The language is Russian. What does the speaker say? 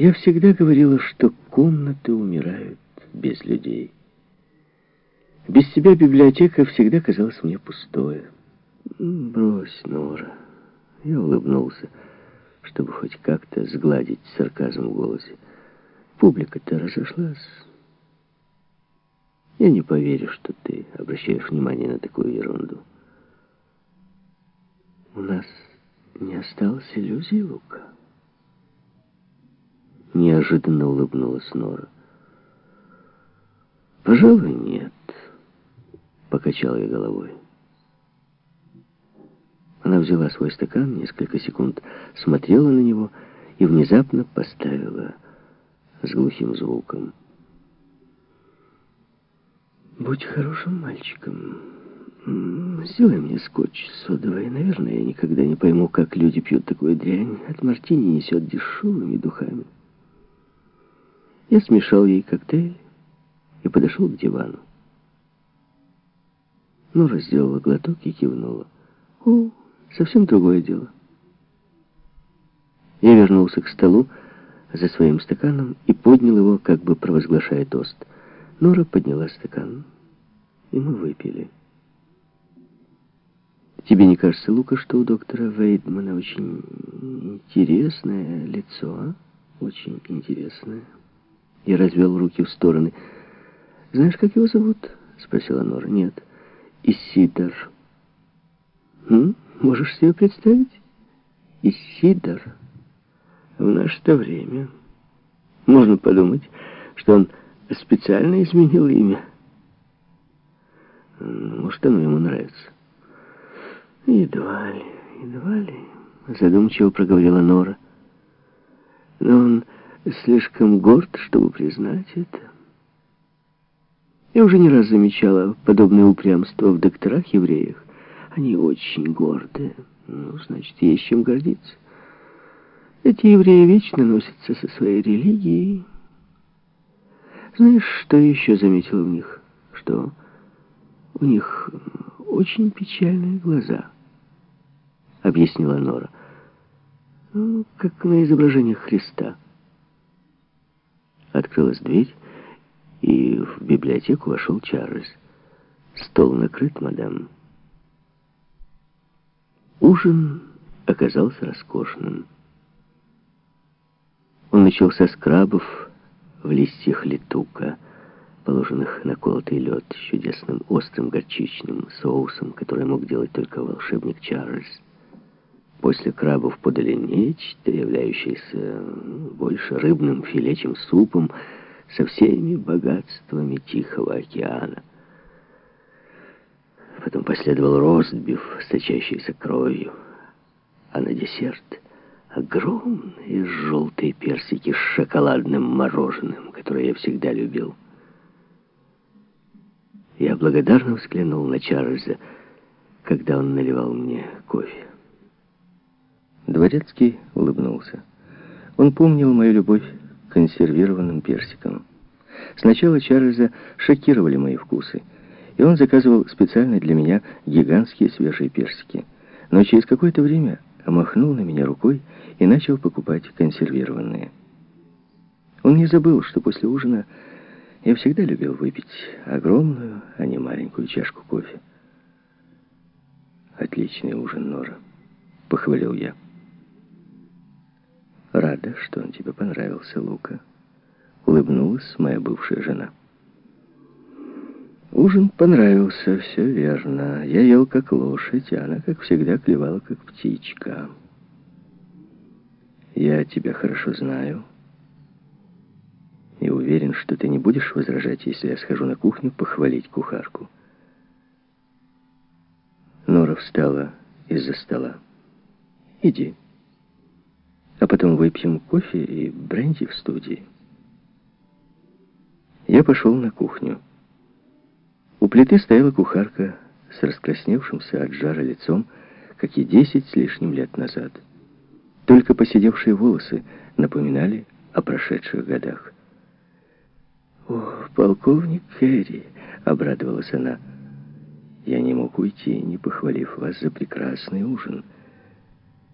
Я всегда говорила, что комнаты умирают без людей. Без тебя библиотека всегда казалась мне пустой. Брось, Нора. Я улыбнулся, чтобы хоть как-то сгладить сарказм в голосе. Публика-то разошлась. Я не поверю, что ты обращаешь внимание на такую ерунду. У нас не осталось иллюзий, Лука? Неожиданно улыбнулась Нора. Пожалуй, нет. Покачал я головой. Она взяла свой стакан, несколько секунд смотрела на него и внезапно поставила с глухим звуком. «Будь хорошим мальчиком. Сделай мне скотч содовый. Наверное, я никогда не пойму, как люди пьют такую дрянь. От мартини несет дешевыми духами». Я смешал ей коктейль и подошел к дивану. Нора сделала глоток и кивнула. «О, совсем другое дело». Я вернулся к столу за своим стаканом и поднял его, как бы провозглашая тост. Нора подняла стакан, и мы выпили. Тебе не кажется, Лука, что у доктора Вейдмана очень интересное лицо, а? Очень интересное. Я развел руки в стороны. «Знаешь, как его зовут?» — спросила Нора. «Нет». «Исидор». «М? Можешь себе представить?» «Исидор». В наше-то время. Можно подумать, что он специально изменил имя. Может, оно ему нравится. Едва ли, едва ли, задумчиво проговорила Нора. Но он слишком горд, чтобы признать это. Я уже не раз замечала подобное упрямство в докторах-евреях. Они очень гордые. Ну, значит, есть чем гордиться. Эти евреи вечно носятся со своей религией. Знаешь, что еще заметила в них? Что у них очень печальные глаза, объяснила Нора. Ну, как на изображениях Христа. Открылась дверь, и в библиотеку вошел Чарльз. Стол накрыт, мадам. Ужин оказался роскошным. Он начался с крабов в листьях летука, положенных на колотый лед чудесным острым горчичным соусом, который мог делать только волшебник Чарльз. После крабов подали нечто, являющееся больше рыбным филе, чем супом, со всеми богатствами Тихого океана. Потом последовал ростбиф, сочащийся кровью, а на десерт — огромные желтые персики с шоколадным мороженым, которое я всегда любил. Я благодарно взглянул на Чарльза, когда он наливал мне кофе. Дворецкий улыбнулся. Он помнил мою любовь к консервированным персикам. Сначала Чарльза шокировали мои вкусы, и он заказывал специально для меня гигантские свежие персики. Но через какое-то время махнул на меня рукой и начал покупать консервированные. Он не забыл, что после ужина я всегда любил выпить огромную, а не маленькую чашку кофе. «Отличный ужин, Нора», — похвалил я. «Рада, что он тебе понравился, Лука», — улыбнулась моя бывшая жена. Ужин понравился, все верно. Я ел как лошадь, а она, как всегда, клевала как птичка. Я тебя хорошо знаю и уверен, что ты не будешь возражать, если я схожу на кухню похвалить кухарку. Нора встала из-за стола. Иди а потом выпьем кофе и бренди в студии. Я пошел на кухню. У плиты стояла кухарка с раскрасневшимся от жара лицом, как и десять с лишним лет назад. Только посидевшие волосы напоминали о прошедших годах. «О, полковник Керри!» — обрадовалась она. «Я не мог уйти, не похвалив вас за прекрасный ужин».